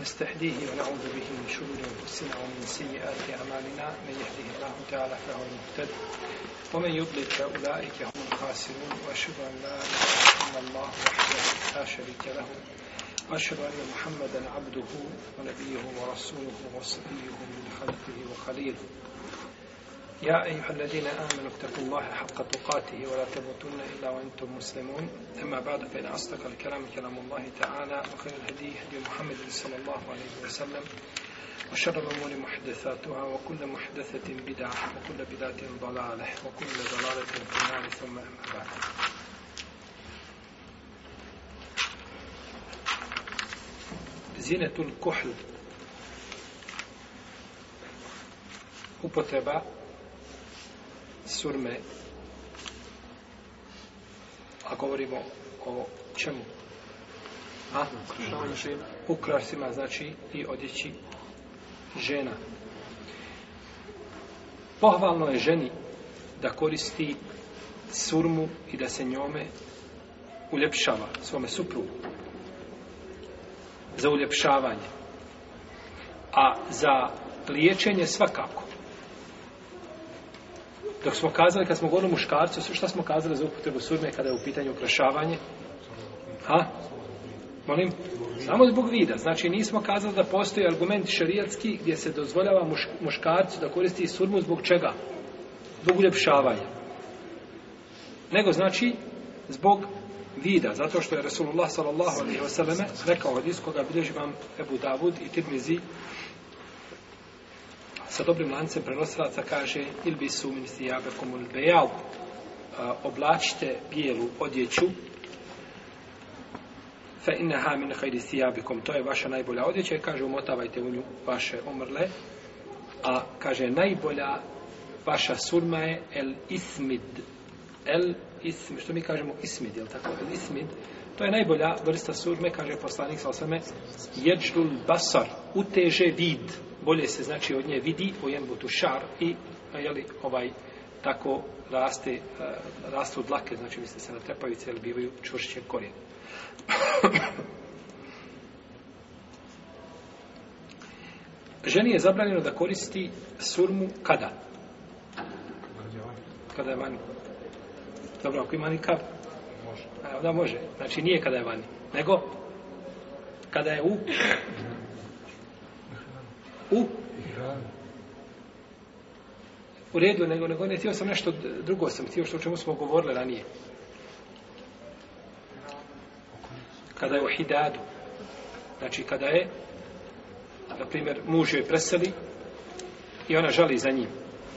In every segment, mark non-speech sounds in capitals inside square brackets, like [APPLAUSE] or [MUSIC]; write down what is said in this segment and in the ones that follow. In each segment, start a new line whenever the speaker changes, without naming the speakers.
نستهديه ونعوذ به من شرور أنفسنا ومن سيئات أعمالنا. من يهده الله تعالى فهو المهتد ومن يضلل فأولئك هم الخاسرون. وأشهد أن لا إله إلا الله وحده لا شريك له وأشهد أن محمدا عبده ونبيه ورسوله وصفيه من خلقه وخليله. يا أيها الذين آمنوا اتقوا الله حق تقاته ولا تموتن إلا وأنتم مسلمون. أما بعد فإن أصدق الكلام كلام الله تعالى وخير الهدي هدي محمد صلى الله عليه وسلم وشر الأمور محدثاتها وكل محدثة بدعة وكل بدعة ضلالة وكل ضلالة في النار ثم أما بعد. زينة الكحل upotreba surme a govorimo o čemu? A? ukrasima znači i odjeći žena. Pohvalno je ženi da koristi surmu i da se njome uljepšava svome suprugu za uljepšavanje. A za liječenje svakako dok smo kazali, kad smo govorili muškarcu, šta smo kazali za upotrebu surme kada je u pitanju ukrašavanje? Ha? Molim? Samo zbog vida. Znači, nismo kazali da postoji argument šarijatski gdje se dozvoljava muš, muškarcu da koristi surmu zbog čega? Zbog uljepšavanja. Nego znači zbog vida, zato što je Resulullah sallallahu alaihi wa sallam rekao od iskoga bilježi vam Ebu Davud i Tirmizi sa dobrim lancem prenosilaca kaže ilbi su min thiyabakum al-bayad oblačite bijelu odjeću fa innaha min khayri thiyabikum to je vaša najbolja odjeća i kaže umotavajte u nju vaše umrle a kaže najbolja vaša surma je el ismid. El ismid što mi kažemo ismid je tako? El ismid to je najbolja vrsta surme kaže poslanik sa osame jeđdul basar uteže vid bolje se znači od nje vidi u jembutu šar i jeli, ovaj tako raste uh, rastu dlake, znači misle se na trepavice ili bivaju čvršće korijen. [COUGHS] Ženi je zabranjeno da koristi surmu kada? Kada je vani. Dobro, ako ima nikad? Može. A, onda može. Znači nije kada je vani. Nego? Kada je? U? U redu, nego, nego ne htio sam nešto drugo, sam htio što o čemu smo govorili ranije. Kada je u hidadu, znači kada je, na primjer, muž joj preseli i ona žali za njim,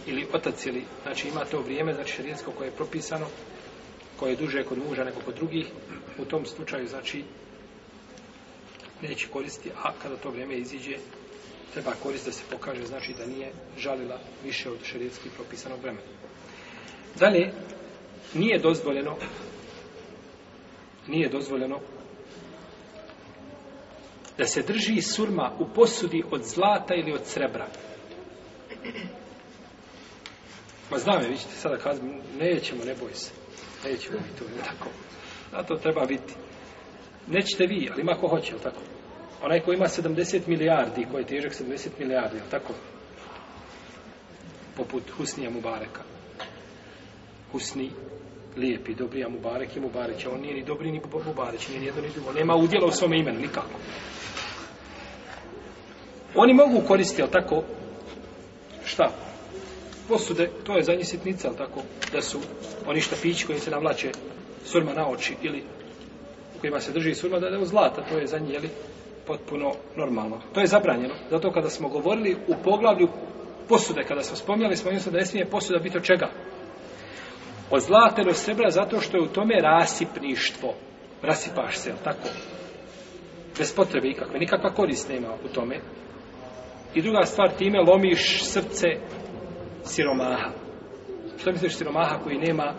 ili otac ili, znači ima to vrijeme, znači šarijensko koje je propisano, koje je duže kod muža nego kod drugih, u tom slučaju, znači, neće koristiti, a kada to vrijeme iziđe, treba korist da se pokaže, znači da nije žalila više od šarijetski propisanog vremena. Dalje, nije dozvoljeno nije dozvoljeno da se drži surma u posudi od zlata ili od srebra. Ma znam je, vi ćete sada kazati, nećemo, ne boj se. Nećemo mi to, ne tako. A to treba biti. Nećete vi, ali ima ko hoće, tako? Onaj koji ima 70 milijardi, koji je težak 70 milijardi, je tako? Poput Husnija Mubareka. Husni, lijepi, dobri, a Mubarek je Mubareć, a on nije ni dobri, ni Mubareć, nije ni jedno, ni drugo. Nema udjela u svome imenu, nikako. Oni mogu koristiti, ali tako, šta? posude, to je za njih sitnica, ali tako, da su oni štapići koji se navlače surma na oči ili kojima se drži surma, da je zlata, to je za njih, jeli, potpuno normalno. To je zabranjeno, zato kada smo govorili u poglavlju posude, kada smo spomnjali, smo da ne smije posuda biti od čega? Od zlata do srebra, zato što je u tome rasipništvo. Rasipaš se, tako? Bez potrebe ikakve, nikakva korist nema u tome. I druga stvar, time lomiš srce siromaha. Što misliš siromaha koji nema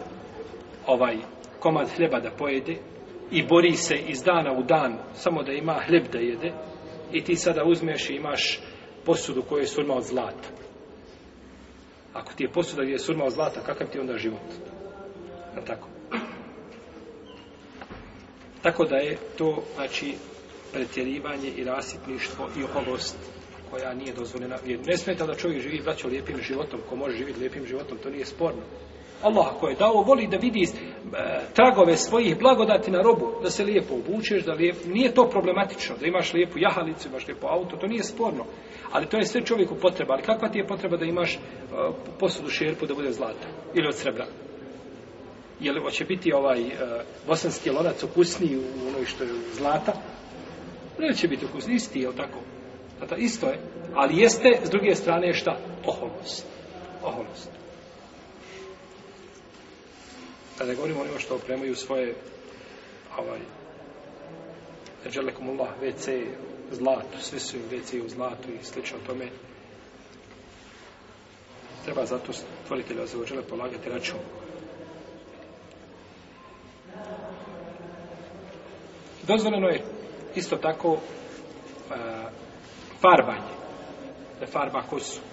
ovaj komad hljeba da pojede i bori se iz dana u dan samo da ima hljeb da jede i ti sada uzmeš i imaš posudu koju je surma od zlata. Ako ti je posuda gdje je surma od zlata, kakav ti je onda život? Je tako? Tako da je to, znači, pretjerivanje i rasipništvo i oholost koja nije dozvoljena vjeru. Ne smeta da čovjek živi braćo lijepim životom, ko može živjeti lijepim životom, to nije sporno. Allah ako je dao, voli da vidi e, tragove svojih blagodati na robu, da se lijepo obučeš, da lijepo, nije to problematično, da imaš lijepu jahalicu, imaš lijepo auto, to nije sporno. Ali to je sve čovjeku potreba. Ali kakva ti je potreba da imaš eh, posudu šerpu da bude zlata ili od srebra? Je li hoće biti ovaj eh, bosanski lonac okusniji u onoj što je zlata? Ne će biti okusniji, isti, je li tako? Zato isto je. Ali jeste, s druge strane, šta? Oholost. Oholost. Kada govorimo onima što opremaju svoje ovaj Eđelekumullah, WC, zlatu, svi su im WC u zlatu i slično tome. Treba zato stvoritelja za ođele polagati račun. Dozvoljeno je isto tako eh, farbanje. Da farba kosu.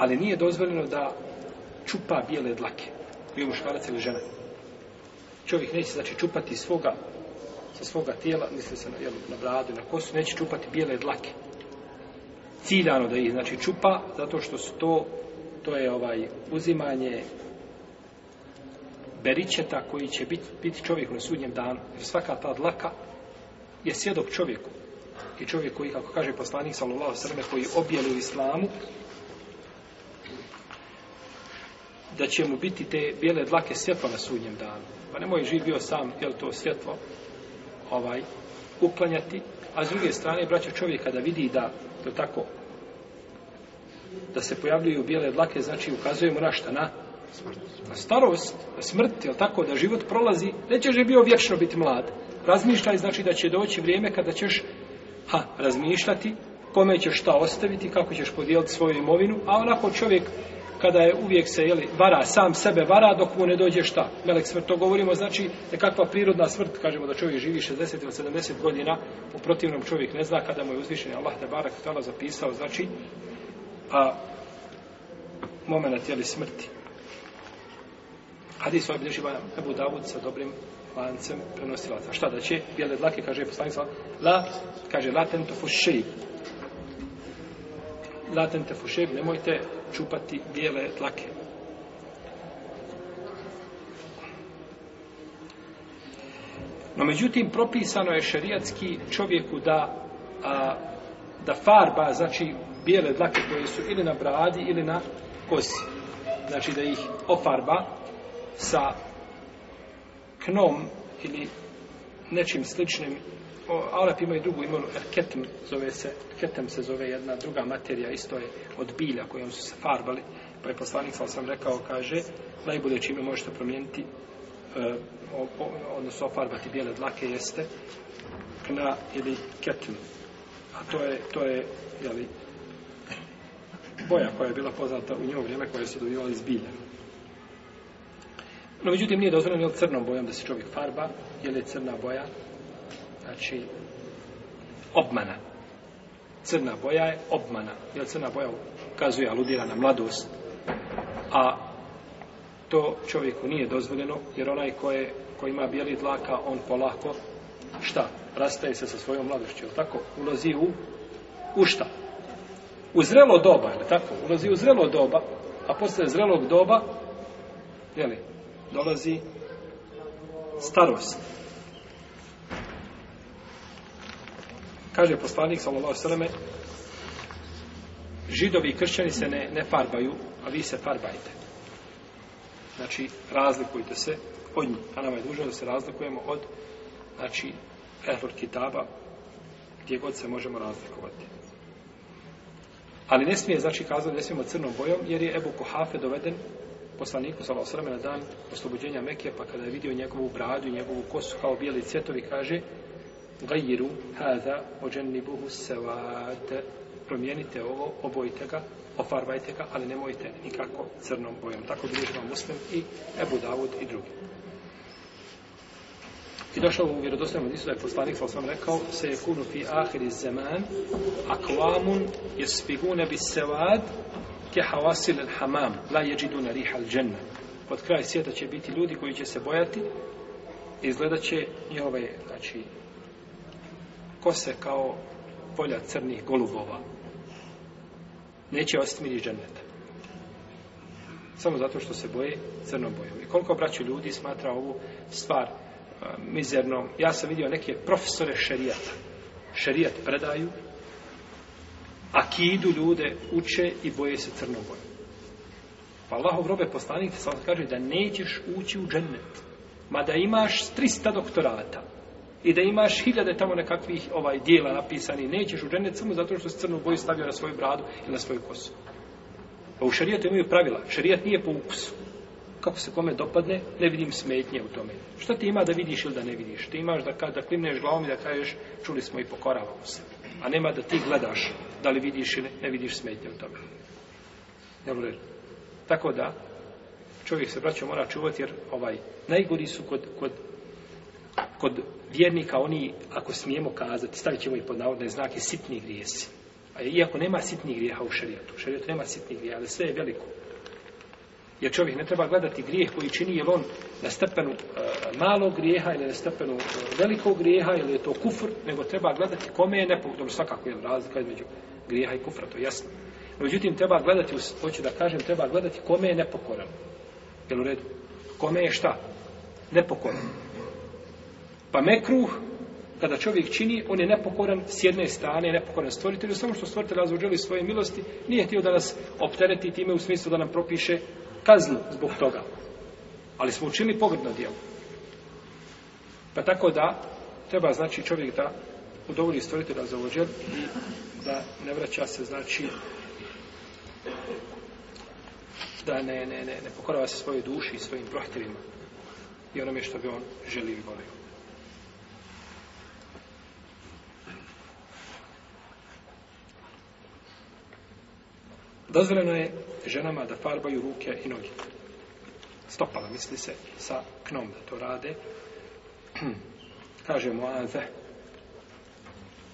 Ali nije dozvoljeno da čupa bijele dlake. Bio muškarac ili žena. Čovjek neće znači čupati svoga sa svoga tijela, misli se na, jel, na bradu, na kosu, neće čupati bijele dlake. Ciljano da ih znači čupa, zato što su to to je ovaj uzimanje beričeta koji će biti, biti čovjeku na sudnjem danu. Jer svaka ta dlaka je svjedok čovjeku. I čovjek koji, kako kaže poslanik sallallahu sallam, koji objeli u islamu, da će mu biti te bijele dlake svjetlo na sudnjem danu. Pa nemoj živ bio sam, jel to svjetlo, ovaj, uklanjati, a s druge strane, braća čovjek kada vidi da, to tako, da se pojavljuju bijele dlake, znači ukazujemo na šta, na, na starost, na smrt, jel tako, da život prolazi, nećeš je bio vječno biti mlad. Razmišljaj, znači da će doći vrijeme kada ćeš, ha, razmišljati, kome ćeš šta ostaviti, kako ćeš podijeliti svoju imovinu, a onako čovjek kada je uvijek se jeli, vara, sam sebe vara dok mu ne dođe šta. Melek smrt, to govorimo, znači nekakva prirodna smrt, kažemo da čovjek živi 60 ili 70 godina, u protivnom čovjek ne zna kada mu je uzvišen Allah te barak tala zapisao, znači a moment jeli smrti. Hadis ovaj bilježi Ebu Davud sa dobrim lancem prenosilaca. Šta da će? Bijele dlake, kaže poslanik la, kaže, la tentofu šeib. La tentofu šeib, nemojte čupati bijele dlake. No, međutim, propisano je šerijatski čovjeku da, a, da farba, znači, bijele dlake koje su ili na bradi ili na kosi. Znači, da ih ofarba sa knom ili nečim sličnim Arap imaju drugu imenu, erketem zove se, erketem se zove jedna druga materija, isto je od bilja kojom su se farbali, pa je poslanik, sam sam rekao, kaže, najbolje čime možete promijeniti, e, o, o, odnosno ofarbati bijele dlake, jeste kna ili ketem. A to je, to je, jeli, boja koja je bila poznata u njevo vrijeme, koja se dobivala iz bilja. No, međutim, nije dozvoljeno crnom bojom da se čovjek farba, jer je crna boja, znači obmana. Crna boja je obmana. Jer crna boja ukazuje, aludira na mladost. A to čovjeku nije dozvoljeno, jer onaj ko, je, ko ima bijeli dlaka, on polako, šta? Rastaje se sa svojom mladošću, tako? Ulazi u, u šta? U zrelo doba, je tako? Ulazi u zrelo doba, a posle zrelog doba, jeli, dolazi starost. Kaže poslanik, sallallahu sallam, židovi i kršćani se ne, ne farbaju, a vi se farbajte. Znači, razlikujte se od njih. A nama je dužno da se razlikujemo od, znači, ehlur kitaba, gdje god se možemo razlikovati. Ali ne smije, znači, kazati ne smijemo crnom bojom, jer je Ebu Kuhafe doveden poslaniku, sallallahu sallam, na dan oslobođenja Mekije, pa kada je vidio njegovu bradu i njegovu kosu kao bijeli cvjetovi, kaže, gajiru hada ođenibuhu sevad promijenite ovo, obojite ga ofarbajte ga, ali nemojte nikako crnom bojom. Tako bilježi vam muslim i Ebu Davud i drugi. I došao u vjerodostojnom hadisu da je poslanik sa osvam rekao se je kunu fi ahiri zeman akvamun jesfigune bis sevad ke havasil al hamam la jeđiduna riha al dženna. Pod kraj svijeta će biti ljudi koji će se bojati i izgledat će njihove, znači, kose kao polja crnih golubova. Neće ostati miris dženneta. Samo zato što se boje crnom bojom. I koliko braću ljudi smatra ovu stvar e, mizernom. Ja sam vidio neke profesore šerijata. Šerijat predaju, akidu ljude uče i boje se crnom bojom. Pa Allahov robe poslanik sam kaže da nećeš ući u džennet. Mada imaš 300 doktorata, i da imaš hiljade tamo nekakvih ovaj dijela napisani, nećeš u džennet samo zato što si crnu boju stavio na svoju bradu ili na svoju kosu. Pa u šarijatu imaju pravila. Šarijat nije po ukusu. Kako se kome dopadne, ne vidim smetnje u tome. Šta ti ima da vidiš ili da ne vidiš? Ti imaš da, da klimneš glavom i da kažeš, čuli smo i pokoravamo se. A nema da ti gledaš da li vidiš ili ne vidiš smetnje u tome. Jel Tako da, čovjek se braćo mora čuvati jer ovaj, najgori su kod, kod, kod vjernika oni, ako smijemo kazati, stavit ćemo i pod navodne znake, sitni grijesi. A iako nema sitnih grijeha u šarijetu, u šarijetu nema sitnih grijeha, ali sve je veliko. Jer čovjek ne treba gledati grijeh koji čini, je on na stepenu e, malog grijeha ili na stepenu e, velikog grijeha ili je to kufr, nego treba gledati kome je nepokor. Svakako je razlika između grijeha i kufra, to je jasno. Međutim, treba gledati, hoću da kažem, treba gledati kome je nepokoran. Jel u redu? Kome je šta? Nepokoran. Pa mekruh, kada čovjek čini, on je nepokoran s jedne strane, nepokoran stvoritelju, samo što stvoritelj razvođeli svoje milosti, nije htio da nas optereti time u smislu da nam propiše kaznu zbog toga. Ali smo učinili pogrdno djelo. Pa tako da, treba znači čovjek da udovolji stvoritelja za i da ne vraća se, znači, da ne, ne, ne, ne pokorava se svojoj duši i svojim prohtjevima i onome što bi on želio i volio. Dozvoljeno je ženama da farbaju ruke i noge. Stopala, misli se, sa knom da to rade. [CLEARS THROAT] Kaže Muaze,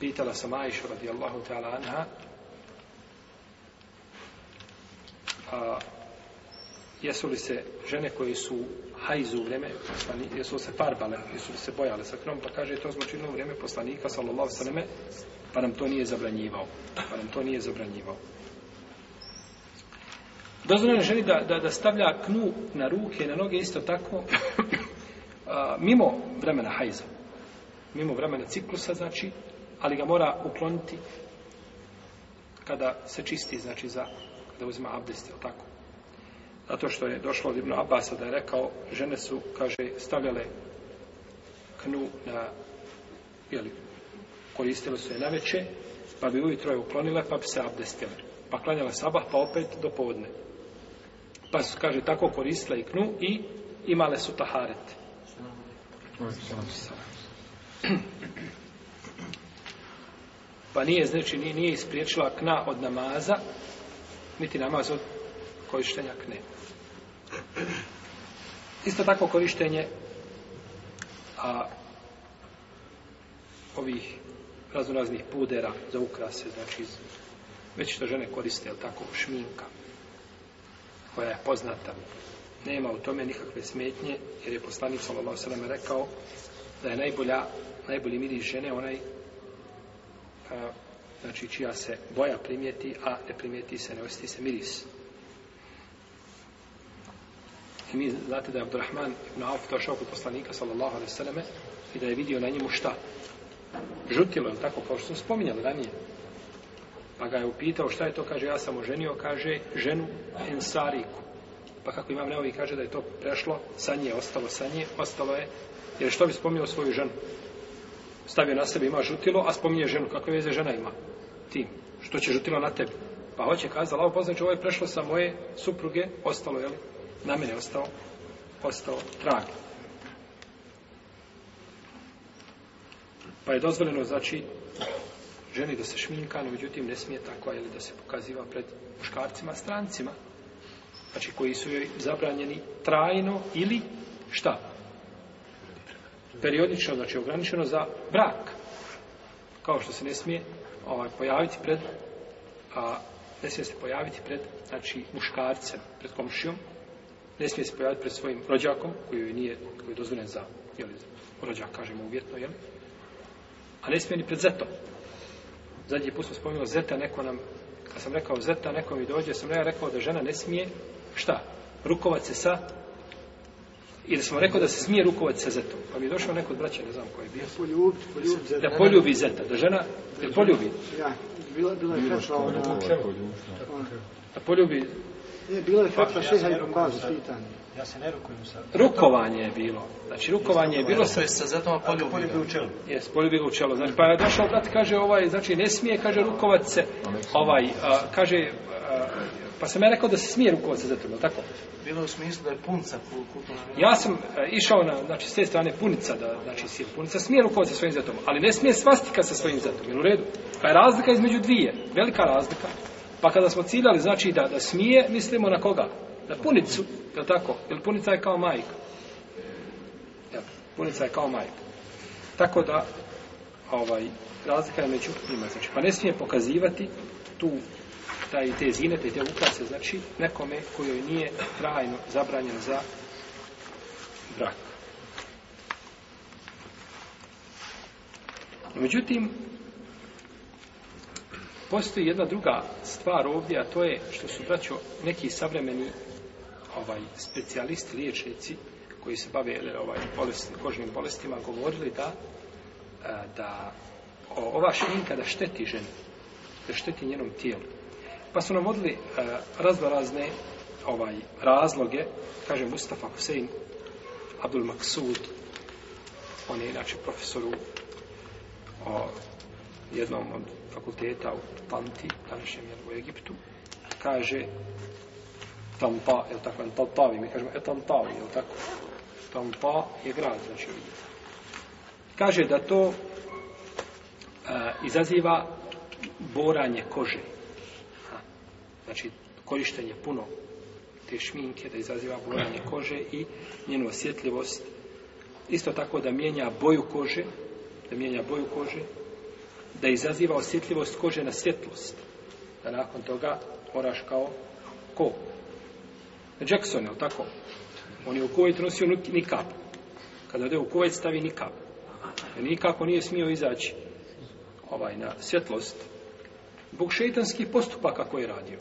pitala sam Aisha radijallahu ta'ala anha, a, jesu li se žene koje su hajzu u vrijeme, jesu se farbale, jesu li se bojale sa knom, pa kaže, to smo činili u vrijeme poslanika, sallallahu sallam, pa nam to nije zabranjivao. Pa nam to nije zabranjivao. Dozvoljeno želi da, da, da stavlja knu na ruke i na noge isto tako [COUGHS] a, mimo vremena hajza. Mimo vremena ciklusa, znači, ali ga mora ukloniti kada se čisti, znači, za, kada uzima abdest, ili tako. Zato što je došlo od Ibn Abasa da je rekao, žene su, kaže, stavljale knu na, jeli, koristile su je na veće, pa bi ujutro je uklonile, pa bi se abdestile. Pa klanjala sabah, pa opet do povodne. Pa su, kaže, tako koristile i knu i imale su taharet. Pa nije, znači, nije, nije ispriječila kna od namaza, niti namaz od korištenja kne. Isto tako korištenje a, ovih raznoraznih pudera za ukrase, znači već što žene koriste, jel tako, šminka, koja je poznata. Nema u tome nikakve smetnje, jer je poslanik sallallahu sallam rekao da je najbolja, najbolji miris žene onaj a, znači čija se boja primijeti, a ne primijeti se, ne osjeti se miris. I mi znate da je Abdurrahman ibn Auf došao kod poslanika sallallahu alaihi sallam i da je vidio na njemu šta? žutilo, je tako, kao što smo spominjali ranije. Pa ga je upitao šta je to, kaže, ja sam oženio, kaže, ženu Ensariku. Pa kako imam neovi kaže da je to prešlo, sa nje, ostalo sa nje, ostalo je, jer što bi spominjao svoju ženu? Stavio na sebe, ima žutilo, a spominje ženu, kakve veze žena ima? Ti, što će žutilo na tebi? Pa hoće kazala, ovo poznaći, ovo je prešlo sa moje supruge, ostalo, je, Na mene ostao, ostao trag. Pa je dozvoljeno, znači, ženi da se šminka, no međutim ne smije tako, ili da se pokaziva pred muškarcima, strancima, znači koji su joj zabranjeni trajno ili šta? Periodično, znači ograničeno za brak. Kao što se ne smije ovaj, pojaviti pred, a ne smije se pojaviti pred, znači, muškarcem, pred komšijom, ne smije se pojaviti pred svojim rođakom, koji joj nije, koji je dozvoljen za, jel, rođak, kažemo uvjetno, jel? A ne smije ni pred zetom. Zadnji put smo spomenuli zeta, neko nam, kad sam rekao zeta, neko mi dođe, sam ja rekao da žena ne smije, šta? Rukovat se sa, i da smo rekao da se smije rukovat sa zetom. Pa mi je došao neko od braća, ne znam ko je bio.
Poljubi, poljubi zeta.
Da poljubi zeta, da žena, da poljubi.
Bila, bila je fetva ona...
Da poljubi,
Ne, bila je fetva šeha Ibn Bazu, pitanje.
Ja se ne rukujem sa...
rukovanje je bilo. Znači, rukovanje je bilo sa,
Sa zetom poljubi.
Poljubi u čelu.
Jes, poljubi ga u čelo. Znači, pa je došao brat, kaže, ovaj, znači, ne smije, kaže, rukovat se, ovaj, a, kaže, a, pa sam ja rekao da se smije zetom, je li tako?
Bilo u smislu da je punca smislu.
Ja sam e, išao na, znači, s te strane punica, da, znači, sil punica, smije rukovati sa svojim zetom, ali ne smije svastika sa svojim zetom, jel u redu? Pa je razlika između dvije, velika razlika. Pa kada smo ciljali, znači, da, da smije, mislimo na koga? Na punicu, je li tako? Jer punica je kao majka. Jel, punica je kao majka. Tako da, ovaj, razlika je među njima, znači, pa ne smije pokazivati tu taj, te zinete, te ukrase, znači, nekome kojoj nije trajno zabranjen za brak. Međutim, postoji jedna druga stvar ovdje, a to je što su, braćo, neki savremeni ovaj, specijalisti, liječnici, koji se bave ovaj, bolesti, kožnim bolestima, govorili da, eh, da ova šminka da šteti ženi, da šteti njenom tijelu. Pa su nam odli e, razno razne ovaj, razloge, kaže Mustafa Hussein Abdul Maksud, on je inače profesor u o, jednom od fakulteta u Tanti, današnjem u Egiptu, kaže Tampa, je tako, Tantavi, mi kažemo Etantavi, je tako? Tampa je grad, znači. Kaže da to a, izaziva boranje kože. Znači, korištenje puno te šminke da izaziva boranje kože i njenu osjetljivost. Isto tako da mijenja boju kože, da mijenja boju kože, da izaziva osjetljivost kože na svjetlost. Da nakon toga moraš kao ko? Jackson, je tako? On je u Kuvajt nosio nikap. Kada ode u Kuvajt stavi nikap. Jer nikako nije smio izaći ovaj, na svjetlost. Zbog šeitanskih postupaka koje je radio.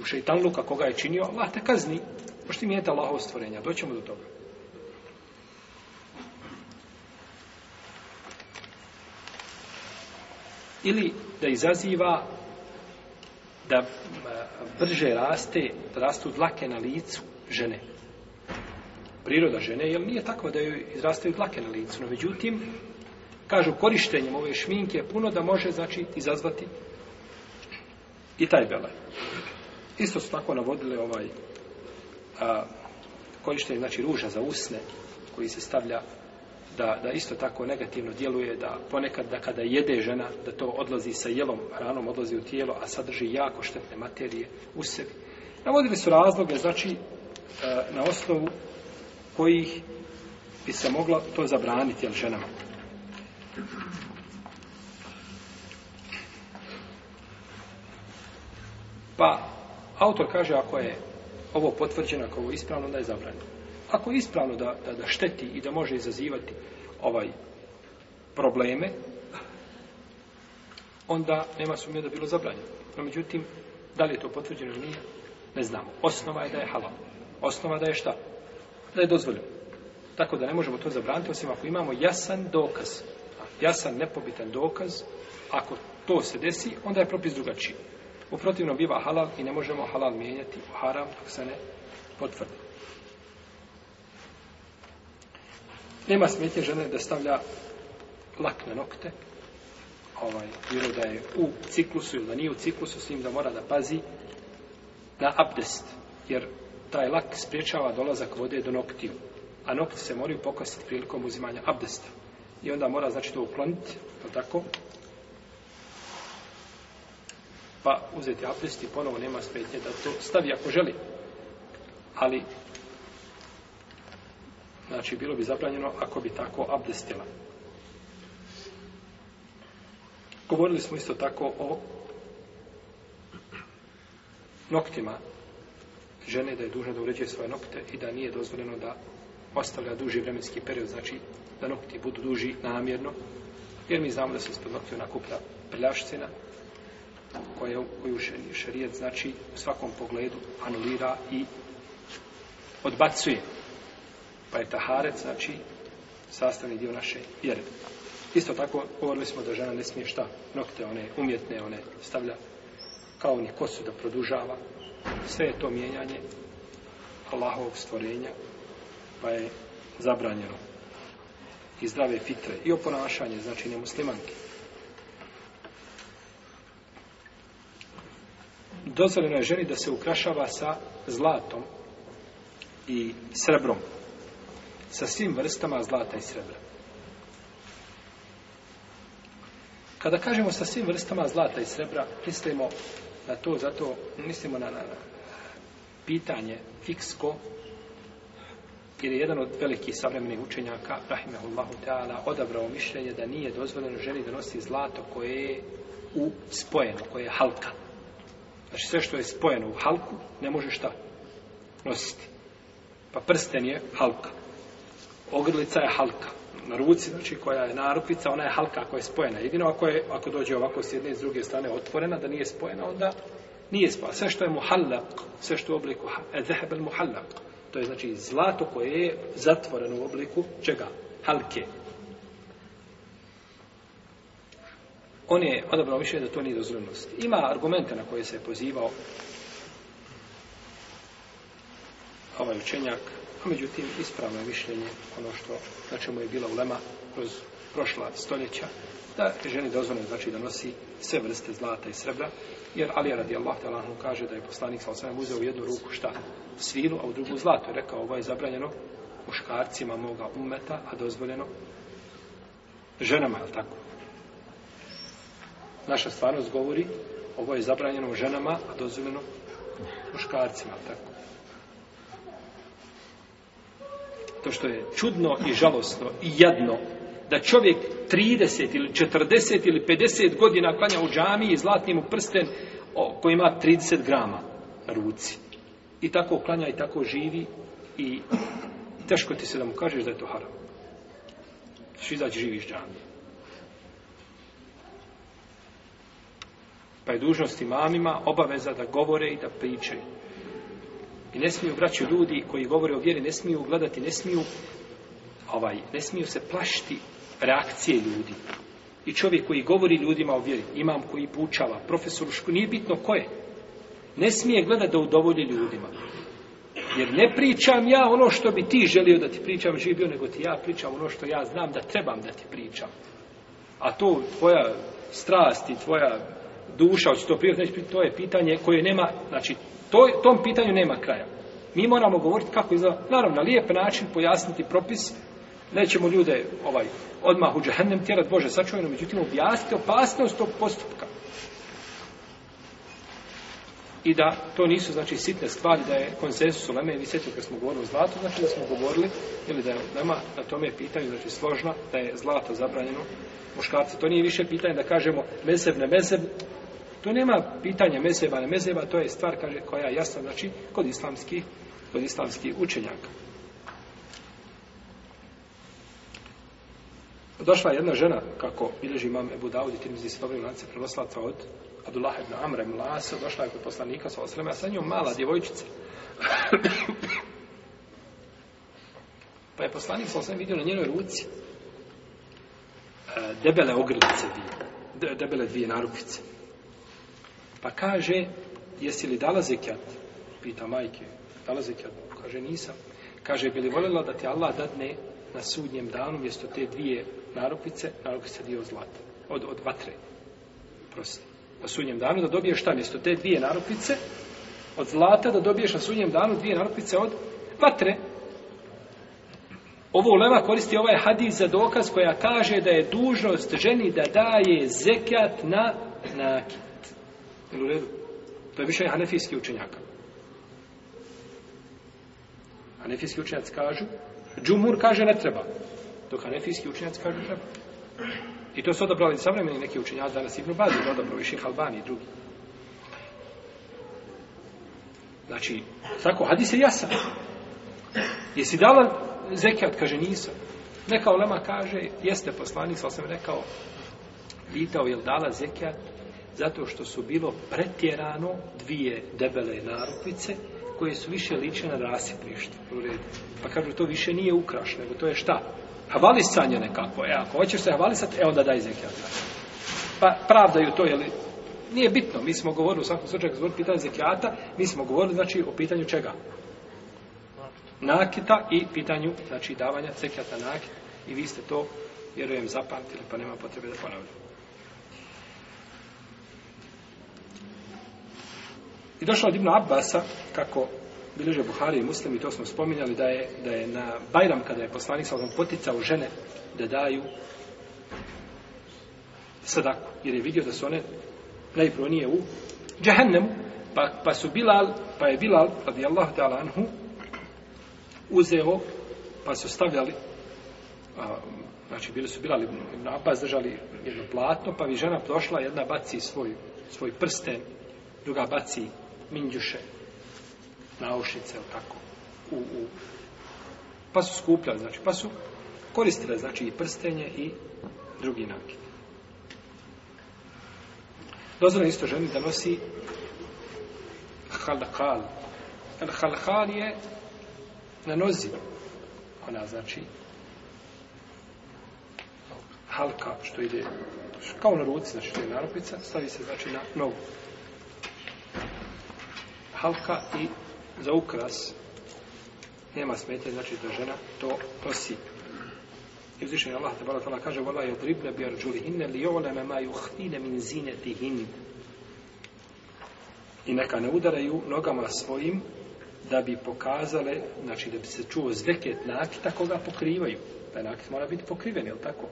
U šeitanluka koga je činio, Allah te kazni. Možete je mijeniti Allahovo stvorenja. Doćemo do toga. ili da izaziva da brže raste, da rastu dlake na licu žene. Priroda žene, jer nije tako da joj izrastaju dlake na licu, no međutim, kažu, korištenjem ove šminke je puno da može, znači, izazvati i taj belaj. Isto su tako navodili ovaj a, korištenje, znači, ruža za usne, koji se stavlja da, da isto tako negativno djeluje, da ponekad da kada jede žena, da to odlazi sa jelom, hranom odlazi u tijelo, a sadrži jako štetne materije u sebi. Navodili su razloge, znači, a, na osnovu kojih bi se mogla to zabraniti, jel, ženama. Pa, autor kaže, ako je ovo potvrđeno, ako je ispravno, da je zabranjeno. Ako je ispravno da, da, da šteti i da može izazivati ovaj probleme, onda nema sumnje da bilo zabranjeno. No, međutim, da li je to potvrđeno ili nije, ne znamo. Osnova je da je halal. Osnova da je šta? Da je dozvoljeno. Tako da ne možemo to zabraniti, osim ako imamo jasan dokaz. jasan, nepobitan dokaz, ako to se desi, onda je propis drugačiji. U protivnom biva halal i ne možemo halal mijenjati u haram dok se ne potvrdi. Nema smetnje žene da stavlja lak na nokte, ovaj, bilo da je u ciklusu ili da nije u ciklusu, s njim da mora da pazi na abdest, jer taj lak spriječava dolazak vode do noktiju, a nokti se moraju pokositi prilikom uzimanja abdesta. I onda mora, znači, to ukloniti, je tako? Pa uzeti abdest i ponovo nema smetnje da to stavi ako želi. Ali, znači, bilo bi zabranjeno ako bi tako abdestila. Govorili smo isto tako o noktima žene da je dužna da uređuje svoje nokte i da nije dozvoljeno da ostavlja duži vremenski period, znači da nokti budu duži namjerno, jer mi znamo da se ispod noktiju nakuplja prljašcina, koja, koju šarijet znači u svakom pogledu anulira i odbacuje. Pa je taharet, znači, sastavni dio naše vjere. Isto tako, govorili smo da žena ne smije šta, nokte, one umjetne, one stavlja kao ni kosu da produžava. Sve je to mijenjanje Allahovog stvorenja, pa je zabranjeno. I zdrave fitre, i oponašanje, znači nemuslimanke. Dozvoljeno je ženi da se ukrašava sa zlatom i srebrom. Sa svim vrstama zlata i srebra. Kada kažemo sa svim vrstama zlata i srebra, mislimo na to, zato mislimo na, na, na pitanje fiksko, jer je jedan od velikih savremenih učenjaka, rahimahullahu ta'ala, odabrao mišljenje da nije dozvoljeno ženi da nosi zlato koje je u spojeno, koje je halka. Znači sve što je spojeno u halku, ne može šta nositi. Pa prsten je halka. Ogrlica je halka. Na ruci, znači koja je narupica, ona je halka koja je spojena. Jedino ako, je, ako dođe ovako s jedne i s druge strane otvorena, da nije spojena, onda nije spojena. Sve što je muhallak, sve što je u obliku e, zehebel muhallak, to je znači zlato koje je zatvoreno u obliku čega? Halke. On je odabrao više da to nije dozvoljnost. Ima argumente na koje se je pozivao ovaj učenjak, a međutim ispravno je mišljenje ono što na čemu je bila ulema kroz prošla stoljeća, da je ženi dozvoljeno znači da nosi sve vrste zlata i srebra, jer Ali radi Allah kaže da je poslanik sa osvijem uzeo u jednu ruku šta? Svilu, a u drugu zlato. Je rekao, ovo je zabranjeno muškarcima moga umeta, a dozvoljeno ženama, je tako? Naša stvarnost govori, ovo je zabranjeno ženama, a dozvoljeno muškarcima, tako? To što je čudno i žalosno i jedno da čovjek 30 ili 40 ili 50 godina klanja u džamiji i zlatni mu prsten o, koji ima 30 grama na ruci. I tako klanja i tako živi i teško ti se da mu kažeš da je to haram. Što izaći živiš džamije. Pa je dužnost imamima obaveza da govore i da pričaju. I ne smiju braći ljudi koji govore o vjeri, ne smiju gledati, ne smiju ovaj, ne smiju se plašiti reakcije ljudi. I čovjek koji govori ljudima o vjeri, imam koji poučava, profesor u nije bitno ko je. Ne smije gledati da udovolje ljudima. Jer ne pričam ja ono što bi ti želio da ti pričam živio, nego ti ja pričam ono što ja znam da trebam da ti pričam. A to tvoja strast i tvoja duša, hoće to prijeti, znači, to je pitanje koje nema, znači, to, tom pitanju nema kraja. Mi moramo govoriti kako izgleda, naravno, na lijep način pojasniti propis, nećemo ljude ovaj odmah u džahennem tjerat Bože sačuvajno, međutim objasniti opasnost tog postupka. I da to nisu znači sitne stvari, da je konsensus uleme i sjećate kad smo govorili o zlatu, znači da smo govorili, ili da je Lema na tome pitanje, znači složna, da je zlato zabranjeno muškarci. To nije više pitanje da kažemo mezeb ne mezeb, to nema pitanja mezeba ne mezeba, to je stvar kaže, koja je jasna, znači, kod islamskih, kod islamskih učenjaka. Došla jedna žena, kako bilježi imam Ebu Dawud i Tirmizi se dobrim lance prenoslaca od Abdullah ibn Amra ibn Lasa, došla je kod poslanika sa osrema, sa njom mala djevojčica. [COUGHS] pa je poslanik sa osrema vidio na njenoj ruci e, debele ogrlice dvije, debele dvije narupice. Pa kaže, jesi li dala zekijat? Pita majke, dala zekijat? Kaže, nisam. Kaže, bi li voljela da ti Allah dadne na sudnjem danu mjesto te dvije narupice, narupice dio zlata, od, od vatre. Prosti. Na sudnjem danu da dobiješ šta mjesto te dvije narupice, od zlata da dobiješ na sudnjem danu dvije narupice od vatre. Ovo ulema koristi ovaj hadis za dokaz koja kaže da je dužnost ženi da daje zekat na nakit. Jel u redu? To je više hanefijski učenjaka. Hanefijski učenjaci kažu, džumur kaže ne treba, dok hanefijski učenjaci kažu treba. I to su odabrali savremeni neki učenjaci, danas Ibn Baz je odabrao i Ših Albani i drugi. Znači, tako, hadis je jasan. Jesi dala zekijat? Kaže, nisam. Neka olema kaže, jeste poslanik, sam sam rekao, pitao je li dala zekijat, zato što su bilo pretjerano dvije debele narupice, koje su više liče na rasipnište. U redu. Pa kažu, to više nije ukraš, nego to je šta? Havalisanje nekako. E, ako hoćeš se havalisati, e, onda daj zekijat. Pa pravdaju to, jeli, nije bitno. Mi smo govorili, u svakom slučaju, kad smo pitanje zekijata, mi smo govorili, znači, o pitanju čega? Nakita i pitanju, znači, davanja zekijata nakit. I vi ste to, vjerujem, zapamtili, pa nema potrebe da ponavljam. I došlo od Ibn Abbasa, kako bileže Buhari i Muslim, i to smo spominjali, da je, da je na Bajram, kada je poslanik sa poticao žene da daju sadaku, jer je vidio da su one najprionije u džahennemu, pa, pa su Bilal, pa je Bilal, radijallahu ta'ala anhu, uzeo, pa su stavljali, a, znači bili su Bilal ibn, ibn Abbas, držali jedno platno, pa bi žena došla, jedna baci svoj, svoj prsten, druga baci minđuše, naušnice, tako, u, u, pa su skupljali, znači, pa su koristile, znači, i prstenje i drugi nakit. Dozvoljeno isto ženi da nosi halakal. El halakal je na nozi. Ona znači halka što ide kao na ruci, znači što je narupica, stavi se znači na nogu. Halka i za ukras nema smetje, znači da žena to nosi. I uzvišen Allah te barak tala kaže Vala je dribne bi arđuli hinne li oleme ma juhtine min zineti hin. I neka ne udaraju nogama svojim da bi pokazale, znači da bi se čuo zveket nakita koga pokrivaju. Taj nakit mora biti pokriven, jel tako?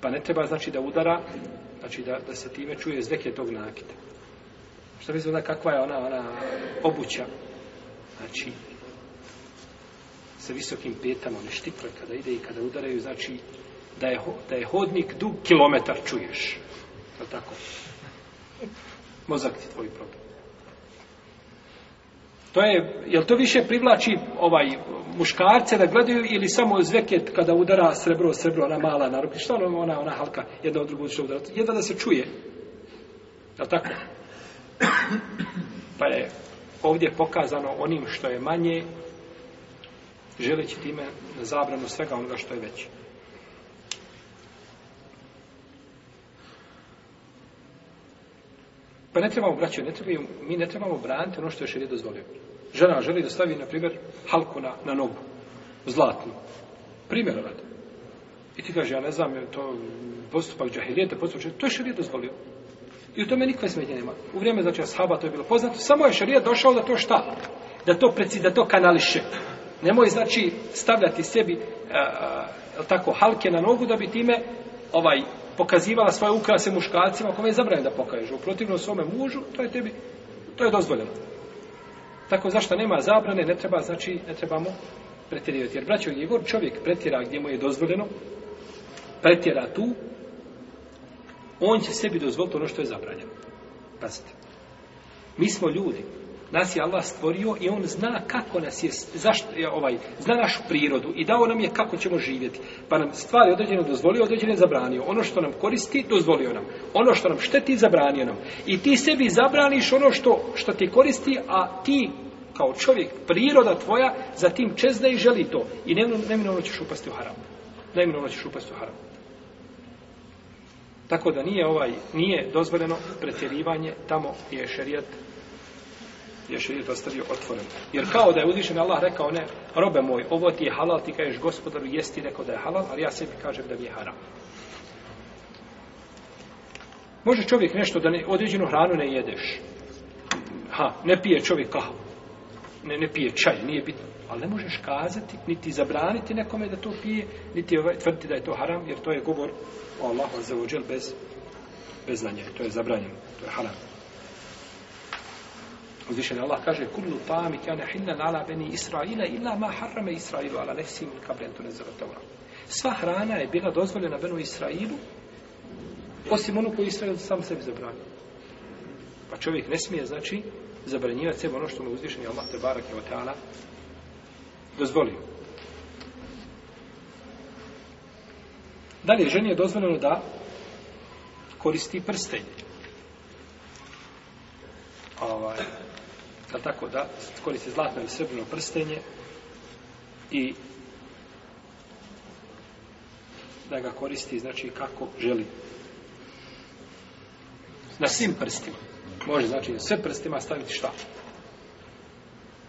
Pa ne treba znači da udara, znači da, da se time čuje zveket tog nakita. Šta mislimo da kakva je ona, ona obuća? Znači, sa visokim petama, one štikle kada ide i kada udaraju, znači da je, da je hodnik dug kilometar čuješ. Je tako? Mozak ti tvoj problem. To je, jel to više privlači ovaj muškarce da gledaju ili samo zveket kada udara srebro, srebro, ona mala narupi, što ona, ona, ona halka, jedna od drugu što udara, jedva da se čuje. Je tako? [COUGHS] Pa je ovdje pokazano onim što je manje, želeći time na zabranu svega onoga što je veće. Pa ne trebamo, braćo, ne trebamo, mi ne trebamo braniti ono što je šerije dozvolio. Žena želi da stavi, na primjer, halku na, na nogu, zlatnu. Primjer radi. I ti kaže, ja ne znam, je to postupak džahilijeta, postupak, to je šerije dozvolio. I u tome nikakve smetnje nema. U vrijeme, znači, ashaba to je bilo poznato, samo je šarija došao da to šta? Da to preci, da to kanališe. Nemoj, znači, stavljati sebi, e, e, a, a, tako, halke na nogu da bi time ovaj pokazivala svoje ukrase muškarcima kome je zabranjeno da pokaže. U protivnom svome mužu, to je tebi, to je dozvoljeno. Tako zašto nema zabrane, ne treba, znači, ne trebamo pretjerivati. Jer, braćo, gdje god čovjek pretjera gdje mu je dozvoljeno, pretjera tu, on će sebi dozvoliti ono što je zabranjeno. Pazite. Mi smo ljudi. Nas je Allah stvorio i on zna kako nas je, zašto je ovaj, zna našu prirodu i dao nam je kako ćemo živjeti. Pa nam stvari određeno dozvolio, određeno zabranio. Ono što nam koristi, dozvolio nam. Ono što nam šteti, zabranio nam. I ti sebi zabraniš ono što, što ti koristi, a ti kao čovjek, priroda tvoja, za tim čezne i želi to. I neminovno ćeš upasti u haram. neminovno ćeš upasti u haram. Tako da nije ovaj nije dozvoljeno pretjerivanje tamo gdje je šerijat je šerijat ostavio otvoren. Jer kao da je uzvišen Allah rekao ne, robe moj, ovo ti je halal, ti kažeš gospodaru, jesti rekao da je halal, ali ja sebi kažem da mi je haram. Može čovjek nešto da ne, određenu hranu ne jedeš. Ha, ne pije čovjek kahu. Ne, ne pije čaj, nije bitno. Ali ne možeš kazati, niti zabraniti nekome da to pije, niti ovaj, tvrditi da je to haram, jer to je govor o Allahu za ođel bez, bez znanja. To je zabranjeno, to je haram. Uzvišen Allah kaže kullu ta'ami kana hillan ala bani Israila illa ma harrama Israilu ala nefsi min qabli an. Sva hrana je bila dozvoljena benu Israilu osim onu koju Israil sam sebi zabranio. Pa čovjek ne smije, znači, zabranjivati sebe ono što mu uzvišen Allah te barak je dozvolio. Dalje, ženi je dozvoljeno da koristi prstenje. Ovaj, da tako da koristi zlatno ili srebrno prstenje i da ga koristi znači kako želi na svim prstima može znači sve prstima staviti šta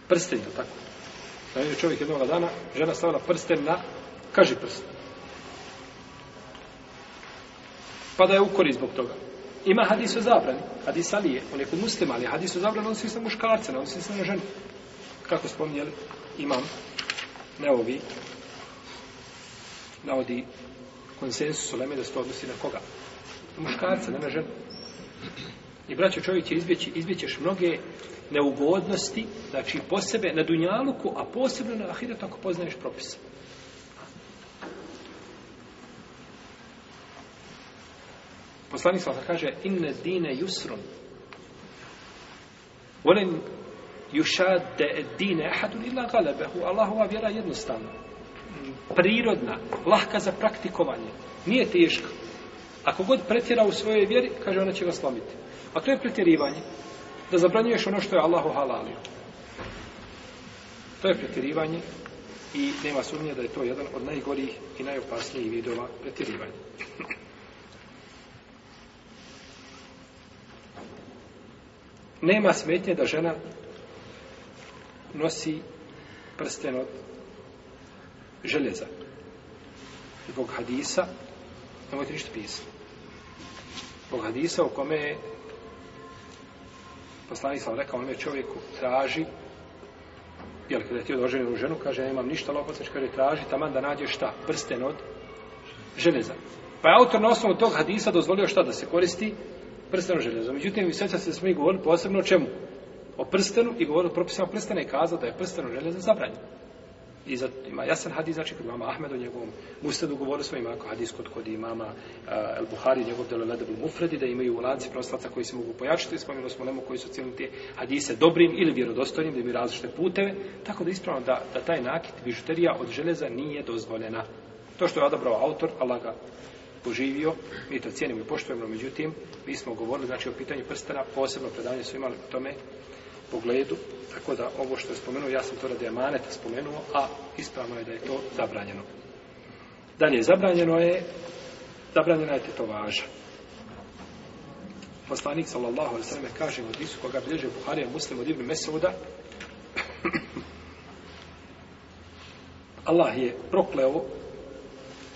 prstenje tako da je čovjek jednog dana žena stavila prsten na kaži prst pa da je ukori zbog toga Ima hadis o zabrani. Hadis Ali je, on je kod muslima, ali hadis o zabrani, on se sa muškarce, on se sa na ženu. Kako spominjali, imam, ne ovi, navodi konsensus u Leme da se to odnosi na koga? Na muškarca, ne na ženu. I braćo čovjek će izbjeći, izbjećeš mnoge neugodnosti, znači po sebe na dunjaluku, a posebno na ahiretu ako poznaješ propise. Poslanik sa kaže inne dine yusrun. Volen yushadde dine ahadun illa galabehu. Allahova vjera je jednostavna. Prirodna, lahka za praktikovanje. Nije teška. Ako god pretjera u svojoj vjeri, kaže ona će ga slomiti. A to je pretjerivanje. Da zabranjuješ ono što je Allahu halalio. To je pretjerivanje i nema sumnje da je to jedan od najgorih i najopasnijih vidova pretjerivanja. nema smetnje da žena nosi prsten od željeza. Zbog hadisa, nemojte ništa pisati. Zbog hadisa u kome je poslanik sam rekao, onome čovjeku traži, jel kada je ti odložen u ženu, kaže, ja nemam ništa lopocač, kaže, traži, taman da nađe šta? Prsten od železa. Pa je autor na osnovu tog hadisa dozvolio šta da se koristi? prsteno željezo. Međutim, sveća se smo i govorili posebno o čemu? O prstenu i govorili o propisama prstena i kazao da je prsteno željezo zabranjeno. I za, ima jasan hadis, znači kod imama Ahmed o njegovom musledu govorio svojima ako hadis kod kod imama uh, El Buhari, njegov delo Ledebul Mufredi, da imaju lanci prostaca koji se mogu pojačiti, spomenuo smo nemo koji su cijeli te hadise dobrim ili vjerodostojnim, da imaju različite puteve, tako da ispravno da, da taj nakit bižuterija od železa nije dozvoljena. To što je odabrao autor, Allah ga poživio, mi to cijenimo i poštujemo, međutim, mi smo govorili, znači, o pitanju prstena, posebno predavanje su imali o tome pogledu, tako da ovo što je spomenuo, ja sam to radi amaneta spomenuo, a ispravno je da je to zabranjeno. Dalje, zabranjeno je, zabranjena je tetovaža. Poslanik, sallallahu alaihi sallam, kaže u hadisu koga bilježe Buharija muslim od Ibn Mesuda, Allah je prokleo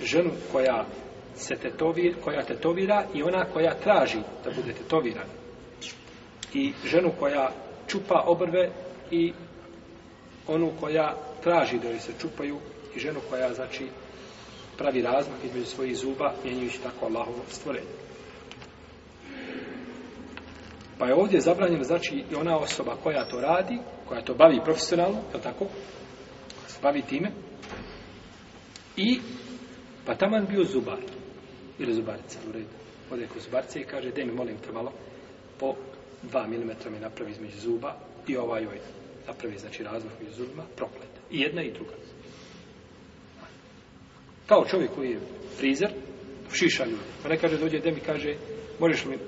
ženu koja se tetovir, koja tetovira i ona koja traži da bude tetovirana. I ženu koja čupa obrve i onu koja traži da joj se čupaju i ženu koja, znači, pravi razmak između svojih zuba, mijenjujući tako Allahovo stvorenje. Pa je ovdje zabranjeno, znači, i ona osoba koja to radi, koja to bavi profesionalno, je tako? Se bavi time. I, pa taman bio zubar ili zubarica u redu. Ode kod zubarice i kaže, daj mi molim te malo, po dva milimetra mi napravi između zuba i ovaj joj napravi, znači, razmak među zubima, prokleta. I jedna i druga. Kao čovjek koji je frizer, šiša ljudi. Pa ne kaže, dođe, mi kaže, možeš mi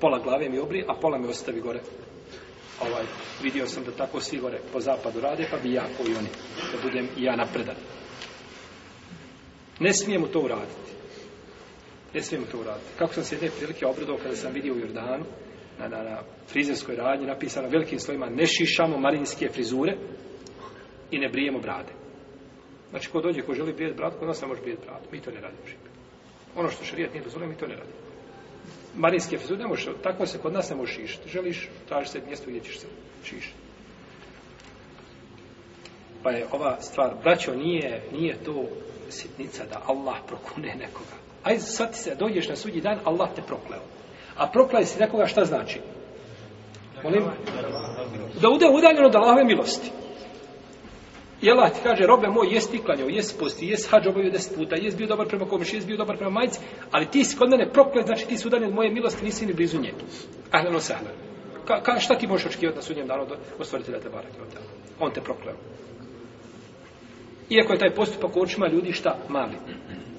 pola glave mi obri, a pola mi ostavi gore. Ovaj, vidio sam da tako svi gore po zapadu rade, pa bi ja koji oni, da budem i ja napredan. Ne smijemo to uraditi. Ne smijemo to uraditi. Kako sam se jedne prilike obradao kada sam vidio u Jordanu, na, na, na frizerskoj radnji, napisano velikim slovima, ne šišamo marinske frizure i ne brijemo brade. Znači, ko dođe, ko želi brijet bradu, kod nas ne može brijet bradu. Mi to ne radimo. Ono što šarijat nije dozvolio, mi to ne radimo. Marinske frizure ne može, tako se kod nas ne može šišiti. Želiš, traži se mjesto gdje ćeš se šišiti. Pa je ova stvar, braćo, nije, nije to sitnica da Allah [LAUGHS] prokune nekoga. Ajde, sad ti se dođeš na sudji dan, Allah te prokleo. A prokleo si nekoga šta znači? Molim? Da ude udaljeno od Allahove milosti. I Allah ti kaže, robe moj, jes ti klanjao, jes posti, jes hađ obavio deset puta, jes bio dobar prema komiši, jes bio dobar prema majici, ali ti si kod mene proklet, znači ti si udaljen od moje milosti, nisi ni blizu nje. Ahleno sahlan. Ka, ka, šta ti možeš očekivati na sudnjem danu od ostvaritelja te barak? On te prokleo. Iako je taj postupak u očima ljudi šta mali.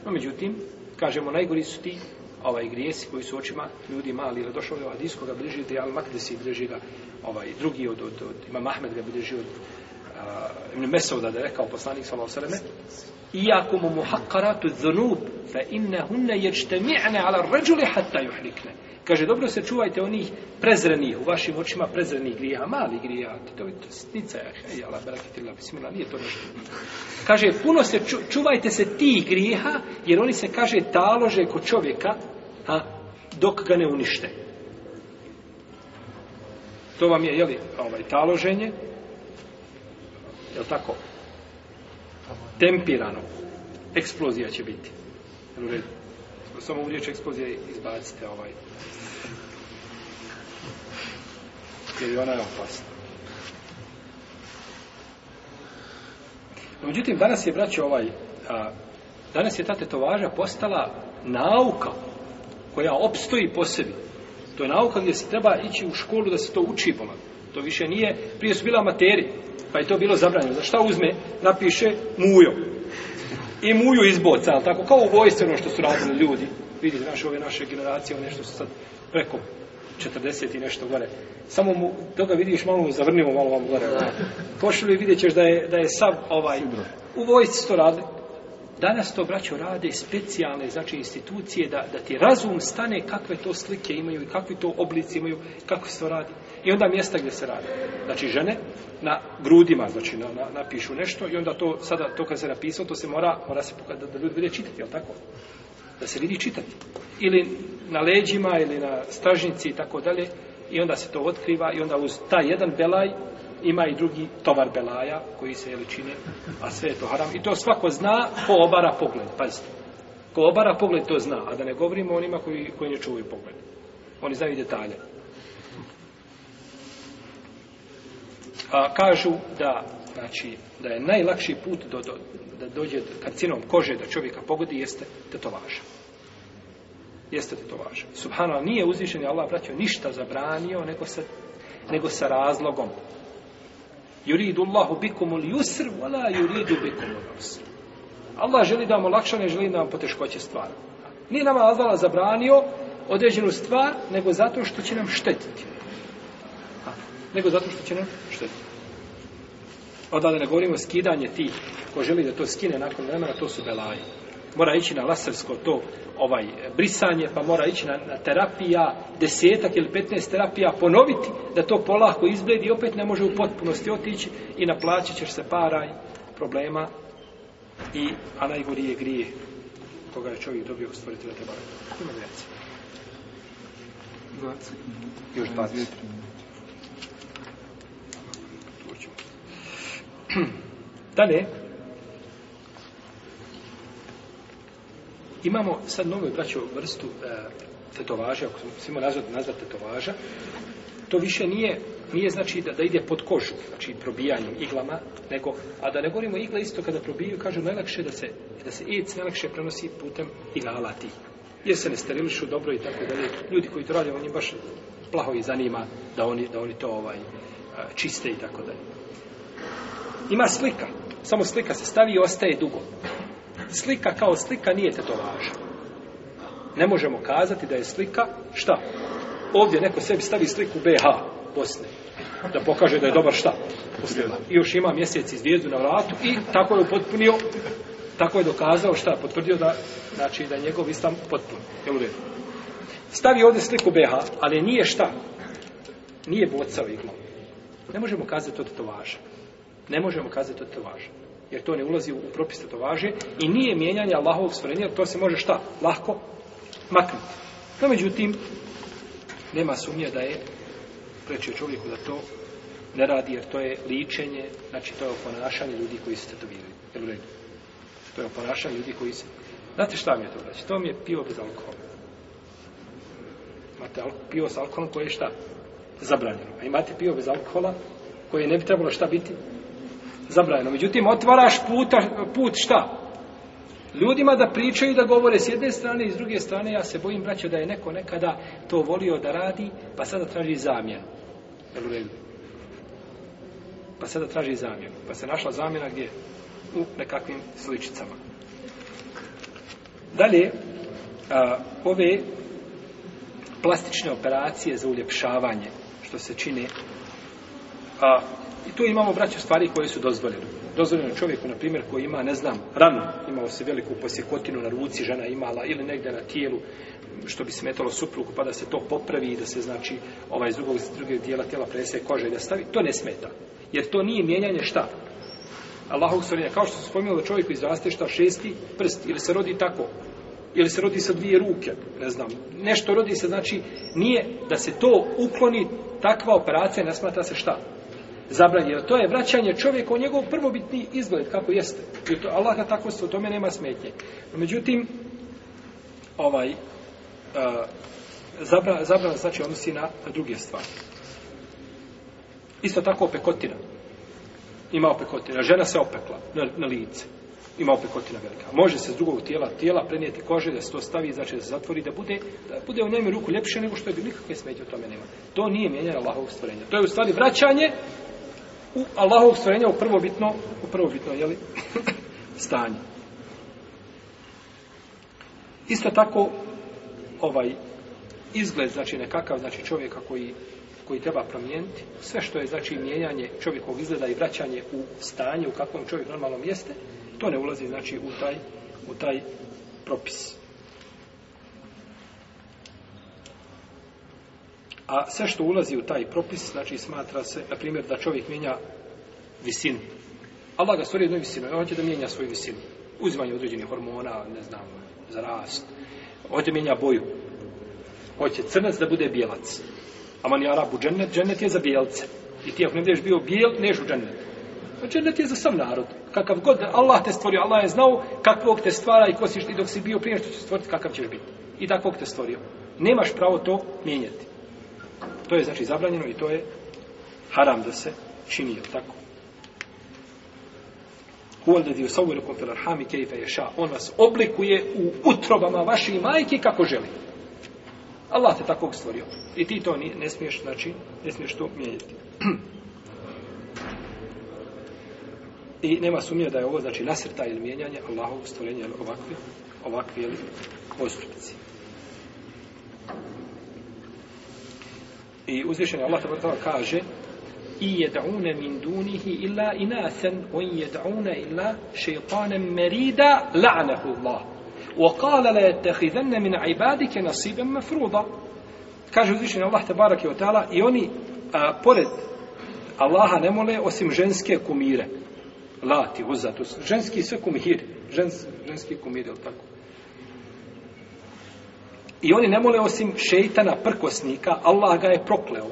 No, međutim, kažemo, najgori su ti ovaj grijesi koji su očima ljudi mali. Ili došao je ovaj hadis koga bliži, da Al-Makdesi bliži ga ovaj, drugi od, od, od Imam Ahmed ga bliži od Eh, Ibn Mesauda da je rekao poslanik sallallahu alejhi ve selleme Iyakum muhaqqaratu dhunub fa innahunna yajtami'na 'ala ar-rajuli hatta yuhlikna. Kaže dobro se čuvajte onih prezrenih u vašim očima prezrenih grijeha, mali grijeha. To je sitnica, hej, Allah baraketillah, bismillah, nije to nešto. Kaže puno se ču, čuvajte se tih grijeha jer oni se kaže talože kod čovjeka, a dok ga ne unište. To vam je, jeli, ovaj, taloženje, je tako? Tempirano. Eksplozija će biti. Jel u redu? Samo u riječ eksplozije izbacite ovaj. Jer ona je opasna. No, međutim, danas je, braćo, ovaj, a, danas je ta tetovaža postala nauka koja opstoji po sebi. To je nauka gdje se treba ići u školu da se to uči polako. To više nije, prije su bila materi, pa je to bilo zabranjeno. Za šta uzme, napiše mujo. I muju izboca, ali tako, kao u vojstveno što su radili ljudi. Vidite, naše ove naše generacije, one što su sad preko 40 i nešto gore. Samo mu, toga vidiš, malo mu zavrnimo malo vam gore. Ono. Pošli i vidjet ćeš da je, da je sav ovaj, u vojsci to radili. Danas to, braćo, rade specijalne, znači, institucije da, da ti razum stane kakve to slike imaju i kakvi to oblici imaju, kako se to radi. I onda mjesta gdje se radi. Znači, žene na grudima, znači, na, na, napišu nešto i onda to, sada, to kad se napisao, to se mora, mora se pokazati da, da ljudi vide čitati, jel tako? Da se vidi čitati. Ili na leđima, ili na stražnici i tako dalje, i onda se to otkriva i onda uz taj jedan belaj ima i drugi tovar belaja koji se jeli čine, a sve je to haram. I to svako zna ko obara pogled, pazite. Ko obara pogled to zna, a da ne govorimo onima koji, koji ne čuvaju pogled. Oni znaju detalje. A, kažu da, znači, da je najlakši put do, do, da dođe karcinom kože da čovjeka pogodi jeste tetovaža. Jeste tetovaža. Subhanallah, nije uzvišen Allah, braćo, ništa zabranio, nego sa, nego sa razlogom. Yuridu Allahu bikumul yusr wala yuridu bikumul usr. Allah želi da vam olakša, ne želi da vam poteškoće stvara. Nije nama Allah zabranio određenu stvar, nego zato što će nam štetiti. Nego zato što će nam štetiti. Onda da ne govorimo skidanje tih, ko želi da to skine nakon vremena, to su belaje. Mora ići na lasersko to ovaj brisanje, pa mora ići na, na terapija, desetak ili 15 terapija, ponoviti da to polako izbledi i opet ne može u potpunosti otići i naplaćat ćeš se paraj problema i, a najgori je grije koga je čovjek dobio stvoriti da treba. Ima vjeci.
20
Još 20. [CLEARS THROAT] Dalje, imamo sad novu braću vrstu e, tetovaža, ako smo nazvati nazvat tetovaža, to više nije, nije znači da, da ide pod kožu, znači probijanjem iglama, nego, a da ne govorimo igle isto kada probiju, kažu najlakše da se, da se ec najlakše prenosi putem igala tih. Jer se ne sterilišu dobro i tako dalje. Ljudi koji to rade, oni baš plaho i zanima da oni, da oni to ovaj e, čiste i tako dalje. Ima slika. Samo slika se stavi i ostaje dugo. Slika kao slika nije tetovaža. Ne možemo kazati da je slika šta? Ovdje neko sebi stavi sliku BH Bosne. Da pokaže da je dobar šta? Muslima. I još ima mjesec i zvijezdu na vratu i tako je upotpunio Tako je dokazao šta? Potvrdio da, znači, da je njegov islam potpun. Jel u redu? Stavi ovdje sliku BH, ali nije šta? Nije bocao iglom. Ne možemo kazati to tetovaža. Ne možemo kazati to tetovaža. Jer to ne ulazi u propis tetovaže i nije mijenjanje Allahovog stvorenja, jer to se može šta? Lahko maknuti. No, međutim, nema sumnje da je prečio čovjeku da to ne radi, jer to je ličenje, znači to je oponašanje ljudi koji se tetoviraju. Jel u redu? To je oponašanje ljudi koji se... Znate šta mi je to znači? To mi je pivo bez alkohola. Imate al pivo s alkoholom koje je šta? Zabranjeno. A imate pivo bez alkohola koje ne bi trebalo šta biti? Zabranjeno. Međutim, otvaraš puta, put šta? Ljudima da pričaju da govore s jedne strane i s druge strane, ja se bojim, braćo, da je neko nekada to volio da radi, pa sada traži zamjenu. Jel u redu? Pa sada traži zamjenu. Pa se našla zamjena gdje? U nekakvim sličicama. Dalje, a, ove plastične operacije za uljepšavanje, što se čine, a, i tu imamo, braće, stvari koje su dozvoljene. Dozvoljeno čovjeku, na primjer, koji ima, ne znam, ranu, imao se veliku posjekotinu na ruci, žena imala, ili negdje na tijelu, što bi smetalo suprugu, pa da se to popravi i da se, znači, ovaj iz drugog, drugog dijela tijela prese kože i da stavi, to ne smeta. Jer to nije mijenjanje šta? Allahog stvorenja. Kao što se spomenuo da čovjeku izraste šta šesti prst, ili se rodi tako, ili se rodi sa dvije ruke, ne znam, nešto rodi se, znači, nije da se to ukloni, takva operacija ne smatra se šta? Zabranjeno. To je vraćanje čovjeka u njegov prvobitni izgled, kako jeste. I to, Allah ga tako se, u tome nema smetnje. No, međutim, ovaj, uh, zabra, zabrana znači odnosi na, na druge stvari. Isto tako opekotina. Ima opekotina. Žena se opekla na, na lice. Ima opekotina velika. Može se s drugog tijela tijela prenijeti kože da se to stavi, znači da se zatvori, da bude, da bude u njemu ruku ljepše nego što je bi nikakve smetje u tome nema. To nije mijenjanje Allahovog stvorenja. To je u stvari vraćanje u Allahovog stvorenja u prvobitno, u prvobitno, jeli, [LAUGHS] stanje. Isto tako, ovaj izgled, znači nekakav, znači čovjeka koji koji treba promijeniti, sve što je znači mijenjanje čovjekovog izgleda i vraćanje u stanje u kakvom čovjek normalnom jeste, to ne ulazi znači u taj, u taj propis. A sve što ulazi u taj propis, znači smatra se, na primjer, da čovjek mijenja visinu. Allah ga stvori jednu visinu, on hoće da mijenja svoju visinu. Uzimanje određenih hormona, ne znam, za rast. Hoće mijenja boju. Hoće crnac da bude bijelac. A man je Arabu džennet, džennet je za bijelce. I ti ako ne budeš bio bijel, neš u džennet. A džennet je za sam narod. Kakav god Allah te stvorio, Allah je znao kakvog te stvara i ko si i dok si bio prije što će stvoriti, kakav ćeš biti. I takvog te stvorio. Nemaš pravo to mijenjati. To je znači zabranjeno i to je haram da se čini, je tako? Huwa alladhi yusawwirukum fil arhami kayfa yasha. On vas oblikuje u utrobama vaših majki kako želi. Allah te takvog stvorio. I ti to ne, ne smiješ, znači, ne smiješ to mijenjati. [CLEARS THROAT] I nema sumnje da je ovo, znači, nasrta ili mijenjanje Allahovog stvorenja ovakve, ovakvi, ovakvi ili postupci. I uzvišenje Allah te kaže i jed'une min dunihi illa inathan wa jed'une illa šeitanem merida la'nahu Allah. وقال لا يتخذن من عبادك نصيبا مفروضا kaže uzvišeni Allah tebareke ve taala i oni a, pored Allaha ne mole osim ženske kumire lati uzza to su ženski sve kumiri žens, ženski kumiri al tako i oni ne mole osim šejtana prkosnika Allah ga je prokleo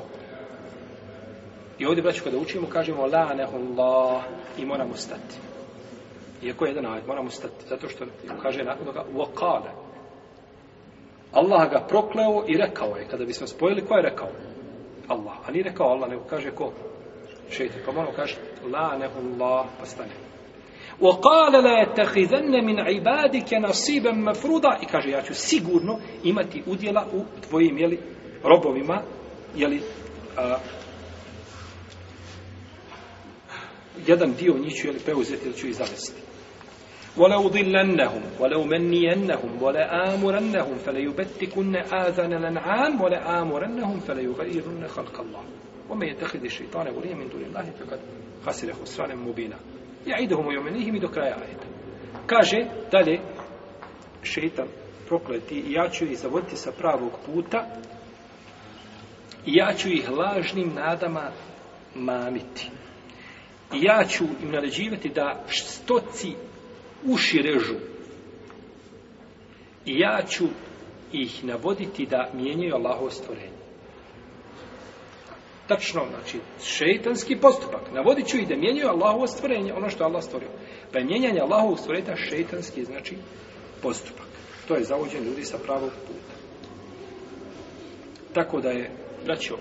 i ovdje braću kada učimo kažemo la nehullah i moramo stati Iako je jedan ajet, moramo stati, zato što kaže nakon toga, وَقَالَ Allah ga prokleo i rekao je, kada bismo spojili, ko je rekao? Allah. A nije rekao Allah, nego kaže ko? Šeitan. Pa moramo kaže, la nehu Allah, pa stane. وَقَالَ لَا يَتَّخِذَنَّ مِنْ عِبَادِكَ نَصِيبًا مَفْرُودًا I kaže, ja ću sigurno imati udjela u tvojim, jeli, robovima, jeli, a, jedan dio njih ću jeli, preuzeti ili ću ih zavesti. ولأضلنهم ولأمنينهم ولآمرنهم فليبتكن آذان الأنعام ولآمرنهم فليغيرن خلق الله ومن يتخذ الشيطان وليا من دون الله فقد خسر خسرانا مبينا يعيدهم ويمنيهم do kraja ajeta. kaže dalje šeitan prokleti i ja ću ih zavoditi sa pravog puta i ja ću ih lažnim nadama mamiti. I ja ću im naređivati da stoci uši režu. I ja ću ih navoditi da mijenjaju Allahovo stvorenje. Tačno, znači, šeitanski postupak. Navodit ću ih da mijenjaju Allahovo stvorenje, ono što je Allah stvorio. Pa je mijenjanje Allahovog stvorenja šeitanski, znači, postupak. To je zavođen ljudi sa pravog puta. Tako da je, braćo,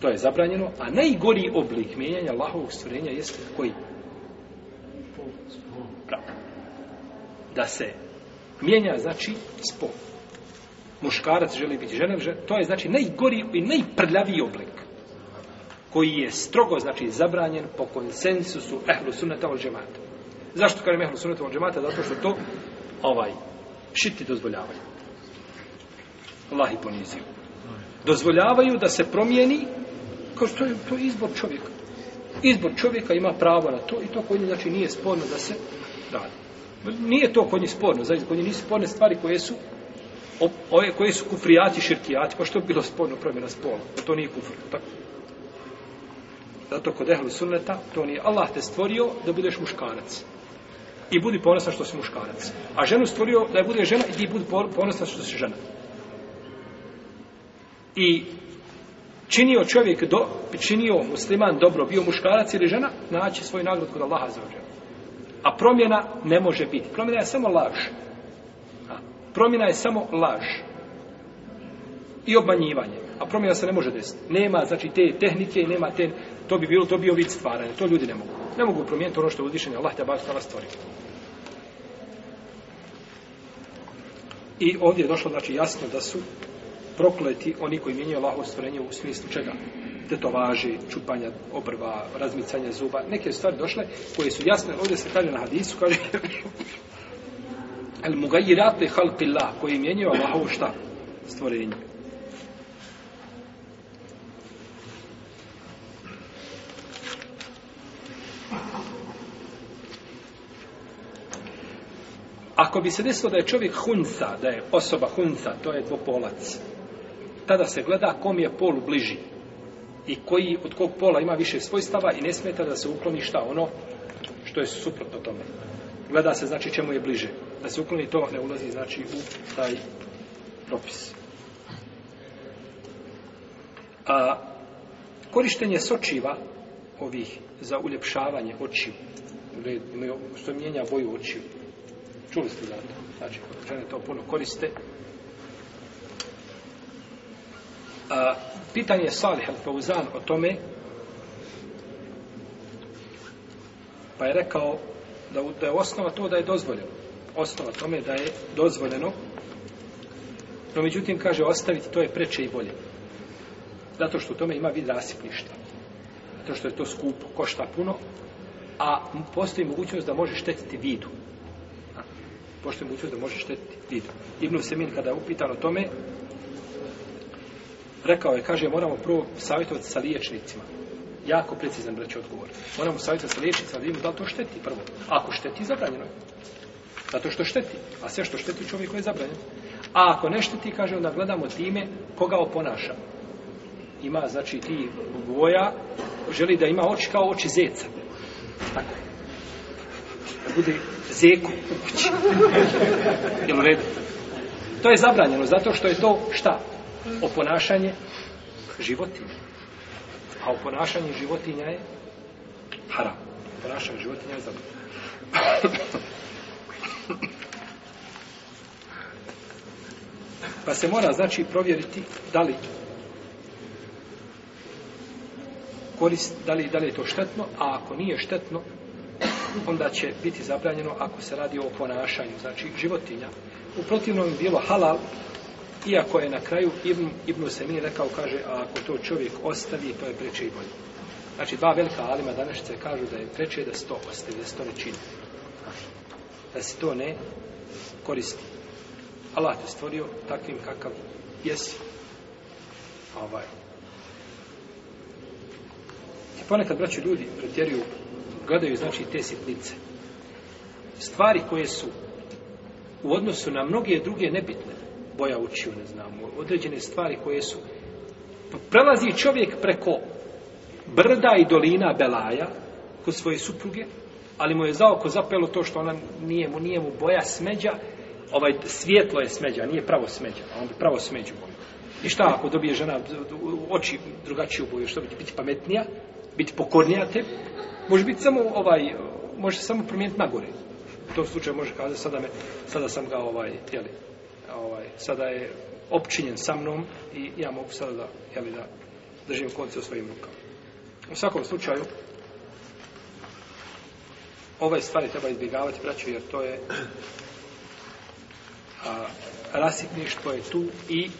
to je zabranjeno, a najgori oblik mijenjanja Allahovog stvorenja jeste koji? Pravo. Da se mijenja, znači, spol. Muškarac želi biti žena, to je, znači, najgori i najprljaviji oblik koji je strogo, znači, zabranjen po konsensusu ehlu sunnata od džemata. Zašto kažem ehlu sunnata od džemata? Zato što to, ovaj, šiti dozvoljavaju. Allah i poniziju. Dozvoljavaju da se promijeni, kao što je to izbor čovjeka. Izbor čovjeka ima pravo na to i to kod njih, znači, nije sporno da se radi. Nije to kod njih sporno, znači kod njih nisu sporne stvari koje su ove koje su kufrijati, širkijati, pa što bi bilo sporno promjena spola? Pa to nije kufr, tako? Zato kod ehlu sunneta, to nije Allah te stvorio da budeš muškarac. I budi ponosan što si muškarac. A ženu stvorio da je bude žena i ti budi ponosan što si žena. I činio čovjek, do, činio musliman dobro, bio muškarac ili žena, naći svoj nagradu kod Allaha za ođe. A promjena ne može biti. Promjena je samo laž. A, promjena je samo laž. I obmanjivanje. A promjena se ne može desiti. Nema, znači, te tehnike i nema te... To bi bilo, to bi bio vid stvaranja. To ljudi ne mogu. Ne mogu promijeniti ono što je uzvišenje. Allah te bar stvorio. I ovdje je došlo, znači, jasno da su prokleti oni koji mijenjaju Allahovo stvorenje u smislu čega? tetovaži, čupanja obrva, razmicanja zuba, neke stvari došle koje su jasne, ovdje se kaže na hadisu, kaže [LAUGHS] el mugajirate halqillah, koji mijenjaju Allahovo šta? Stvorenje. Ako bi se desilo da je čovjek hunca, da je osoba hunca, to je dvopolac, tada se gleda kom je pol bliži i koji od kog pola ima više svojstava i ne smeta da se ukloni šta ono što je suprotno tome. Gleda se znači čemu je bliže. Da se ukloni to ne ulazi znači u taj propis. A korištenje sočiva ovih za uljepšavanje očiju što mijenja boju očiju čuli ste za to znači žene to puno koriste. A, pitanje Salih al-Fauzan o tome pa je rekao da, da je osnova to da je dozvoljeno. Osnova tome da je dozvoljeno. No međutim kaže ostaviti to je preče i bolje. Zato što u tome ima vid rasipništa. zato što je to skupo, košta puno a postoji mogućnost da može štetiti vidu postoji mogućnost da može štetiti vidu Ibn Semin kada je upitan o tome rekao je, kaže, moramo prvo savjetovati sa liječnicima. Jako precizan breći odgovor. Moramo savjetovati sa liječnicima da vidimo da li to šteti prvo. Ako šteti, zabranjeno je. Zato što šteti. A sve što šteti čovjeku je zabranjeno. A ako ne šteti, kaže, onda gledamo time koga oponaša. Ima, znači, ti boja, želi da ima oči kao oči zeca. Tako. Da bude zeku u kući. Jel u redu? To je zabranjeno, zato što je to šta? oponašanje životinja. A oponašanje životinja je haram. Oponašanje životinja je zabranjeno. [COUGHS] Pa se mora, znači, provjeriti da li korist, da li, da li je to štetno, a ako nije štetno, onda će biti zabranjeno ako se radi o ponašanju, znači životinja. U protivnom je bilo halal, iako je na kraju Ibn, Ibn Semin rekao, kaže, a ako to čovjek ostavi, to je preče i bolje. Znači, dva velika alima današnjice kažu da je preče da se to ostavi, da se to ne čini. Da se to ne koristi. Allah te stvorio takvim kakav jesi. Ovaj. I ponekad, braći ljudi, pretjeruju, gledaju, znači, te sitnice. stvari koje su u odnosu na mnoge druge nebitne, boja učiju, ne znam, određene stvari koje su prelazi čovjek preko brda i dolina Belaja kod svoje supruge, ali mu je za oko zapelo to što ona nije mu, nije mu boja smeđa, ovaj svijetlo je smeđa, nije pravo smeđa, a on bi pravo smeđu boju. I šta ako dobije žena oči drugačiju boju, što bi biti pametnija, biti pokornija te, može biti samo ovaj, može se samo promijeniti nagore. U tom slučaju može kazati, sada, me, sada sam ga ovaj, jeli, ovaj, sada je opčinjen sa mnom i ja mogu sada da, jeli, da držim konce u svojim rukama. U svakom slučaju, ove stvari treba izbjegavati, braću, jer to je a, rasipništvo je tu i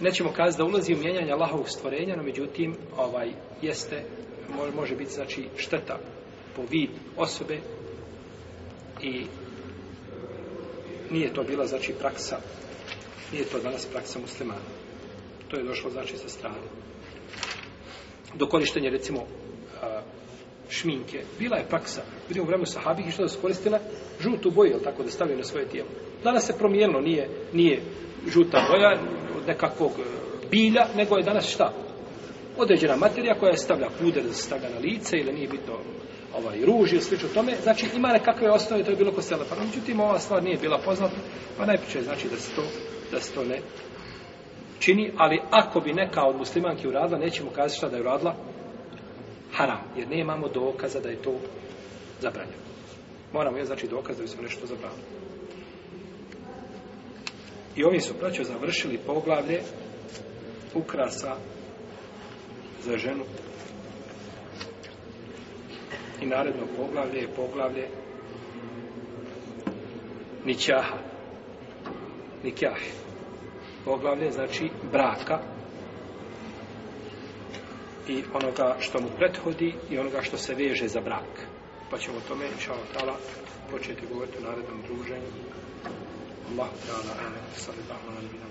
nećemo kazati da ulazi u mijenjanje Allahovog stvorenja, no međutim, ovaj, jeste, može, biti, znači, šteta po vid osobe i nije to bila, znači, praksa, nije to danas praksa muslimana. To je došlo, znači, sa strane. Do korištenja, recimo, šminke, bila je praksa. Vidimo u vremenu sahabih što da su koristile žutu boju, jel tako, da stavljaju na svoje tijelo. Danas se promijenilo, nije, nije žuta boja od nekakvog e, bilja, nego je danas šta? Određena materija koja je stavlja puder da se stavlja na lice ili nije bitno ovaj, ruž ili slično tome. Znači ima nekakve osnove, to je bilo ko sele. Pa međutim, ova stvar nije bila poznata, pa najpriče znači da se to, da se to ne čini, ali ako bi neka od muslimanki uradila, nećemo kazati šta da je uradila, haram, jer nemamo dokaza da je to zabranjeno. Moramo je znači dokaz da bi smo nešto zabranili. I ovi su braćo završili poglavlje ukrasa za ženu. I naredno poglavlje je poglavlje nićaha. Nikjah. Poglavlje znači braka i onoga što mu prethodi i onoga što se veže za brak. Pa ćemo o tome, inša početi govoriti u narednom druženju. الله تعالى أعلم. صلى الله على نبينا